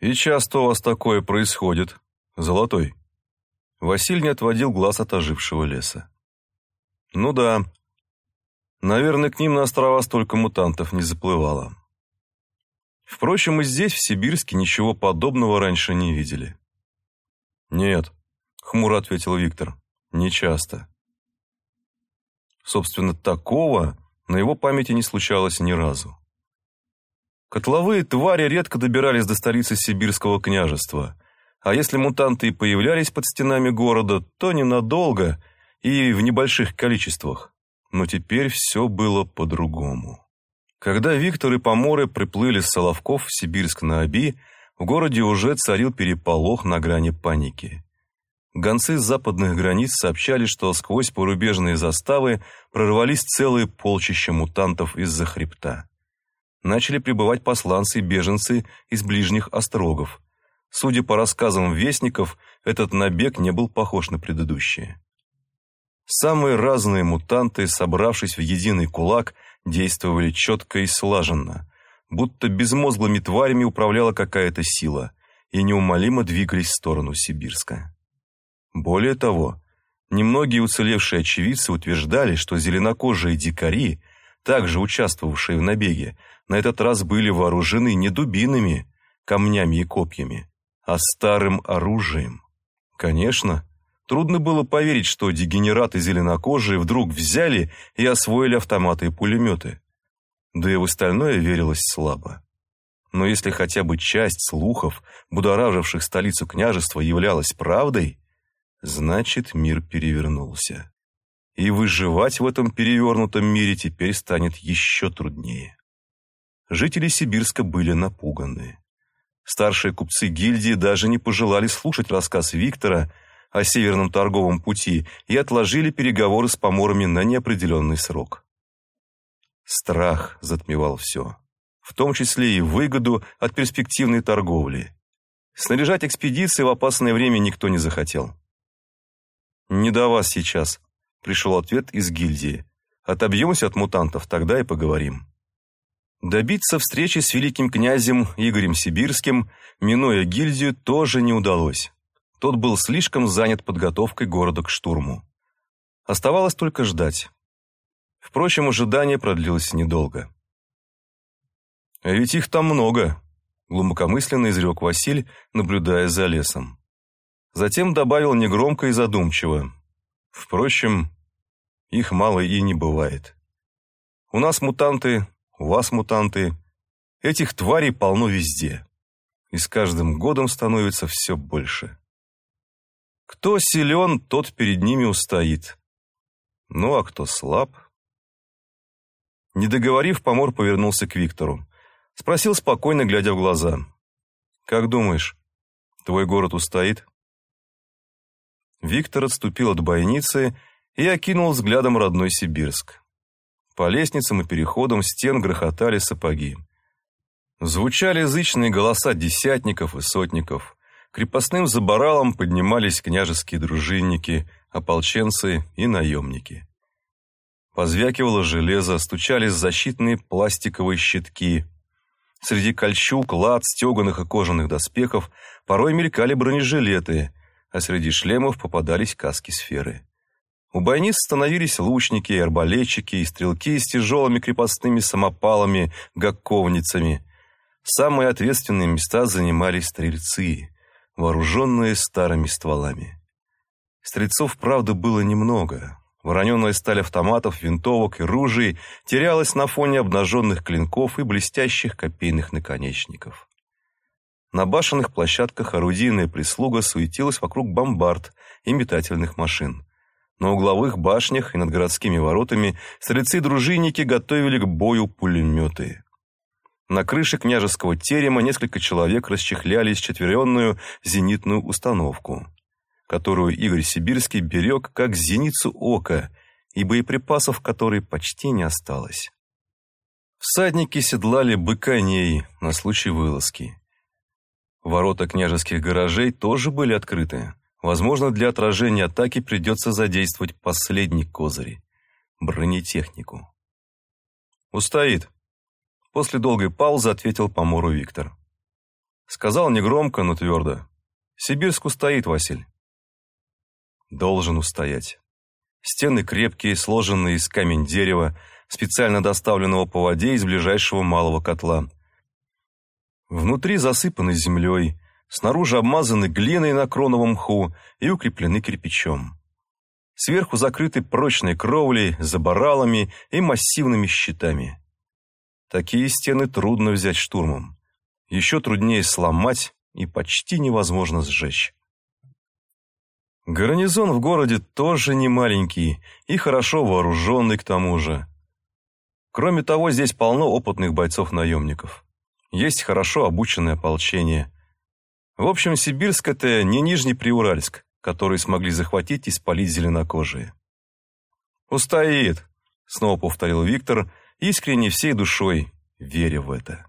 «И часто у вас такое происходит, Золотой?» Василь не отводил глаз от ожившего леса. «Ну да. Наверное, к ним на острова столько мутантов не заплывало. Впрочем, и здесь, в Сибирске, ничего подобного раньше не видели». «Нет», — хмуро ответил Виктор, — «не часто». Собственно, такого на его памяти не случалось ни разу. Котловые твари редко добирались до столицы Сибирского княжества, а если мутанты и появлялись под стенами города, то ненадолго и в небольших количествах. Но теперь все было по-другому. Когда Виктор и Поморы приплыли с Соловков в Сибирск на Оби, в городе уже царил переполох на грани паники. Гонцы с западных границ сообщали, что сквозь порубежные заставы прорвались целые полчища мутантов из-за хребта начали прибывать посланцы и беженцы из ближних острогов. Судя по рассказам вестников, этот набег не был похож на предыдущие. Самые разные мутанты, собравшись в единый кулак, действовали четко и слаженно, будто безмозглыми тварями управляла какая-то сила, и неумолимо двигались в сторону Сибирска. Более того, немногие уцелевшие очевидцы утверждали, что зеленокожие дикари, также участвовавшие в набеге, на этот раз были вооружены не дубинами, камнями и копьями, а старым оружием. Конечно, трудно было поверить, что дегенераты зеленокожие вдруг взяли и освоили автоматы и пулеметы. Да и в остальное верилось слабо. Но если хотя бы часть слухов, будораживших столицу княжества, являлась правдой, значит мир перевернулся. И выживать в этом перевернутом мире теперь станет еще труднее жители Сибирска были напуганы. Старшие купцы гильдии даже не пожелали слушать рассказ Виктора о Северном торговом пути и отложили переговоры с поморами на неопределенный срок. Страх затмевал все, в том числе и выгоду от перспективной торговли. Снаряжать экспедиции в опасное время никто не захотел. «Не до вас сейчас», — пришел ответ из гильдии. «Отобьемся от мутантов, тогда и поговорим». Добиться встречи с великим князем Игорем Сибирским, минуя гильдию, тоже не удалось. Тот был слишком занят подготовкой города к штурму. Оставалось только ждать. Впрочем, ожидание продлилось недолго. «А ведь их там много», — глубокомысленно изрек Василь, наблюдая за лесом. Затем добавил негромко и задумчиво. «Впрочем, их мало и не бывает. У нас мутанты вас мутанты. Этих тварей полно везде. И с каждым годом становится все больше. Кто силен, тот перед ними устоит. Ну а кто слаб... Не договорив, помор повернулся к Виктору. Спросил спокойно, глядя в глаза. «Как думаешь, твой город устоит?» Виктор отступил от бойницы и окинул взглядом родной Сибирск. По лестницам и переходам стен грохотали сапоги. Звучали язычные голоса десятников и сотников. Крепостным заборалом поднимались княжеские дружинники, ополченцы и наемники. Позвякивало железо, стучались защитные пластиковые щитки. Среди кольчуг, лад, стеганых и кожаных доспехов порой мелькали бронежилеты, а среди шлемов попадались каски-сферы. У бойниц становились лучники, арбалетчики и стрелки с тяжелыми крепостными самопалами, гаковницами. Самые ответственные места занимали стрельцы, вооруженные старыми стволами. Стрельцов, правда, было немного. Вороненая сталь автоматов, винтовок и ружей терялась на фоне обнаженных клинков и блестящих копейных наконечников. На башенных площадках орудийная прислуга суетилась вокруг бомбард и метательных машин. На угловых башнях и над городскими воротами стрельцы-дружинники готовили к бою пулеметы. На крыше княжеского терема несколько человек расчехляли счетверенную зенитную установку, которую Игорь Сибирский берег как зеницу ока и боеприпасов которой почти не осталось. Всадники седлали быконей на случай вылазки. Ворота княжеских гаражей тоже были открыты. Возможно, для отражения атаки придется задействовать последний козырь – бронетехнику. «Устоит», – после долгой паузы ответил помору Виктор. Сказал негромко, но твердо. Сибирск устоит, Василь. Должен устоять. Стены крепкие, сложенные из камень дерева, специально доставленного по воде из ближайшего малого котла. Внутри засыпаны землей, снаружи обмазаны глиной на кроновом мху и укреплены кирпичом. Сверху закрыты прочной кровлей, заборалами и массивными щитами. Такие стены трудно взять штурмом. Еще труднее сломать и почти невозможно сжечь. Гарнизон в городе тоже не маленький и хорошо вооруженный к тому же. Кроме того, здесь полно опытных бойцов-наемников. Есть хорошо обученное ополчение. В общем, Сибирск – это не Нижний Приуральск, который смогли захватить и спалить зеленокожие. «Устоит», – снова повторил Виктор, искренне всей душой, веря в это.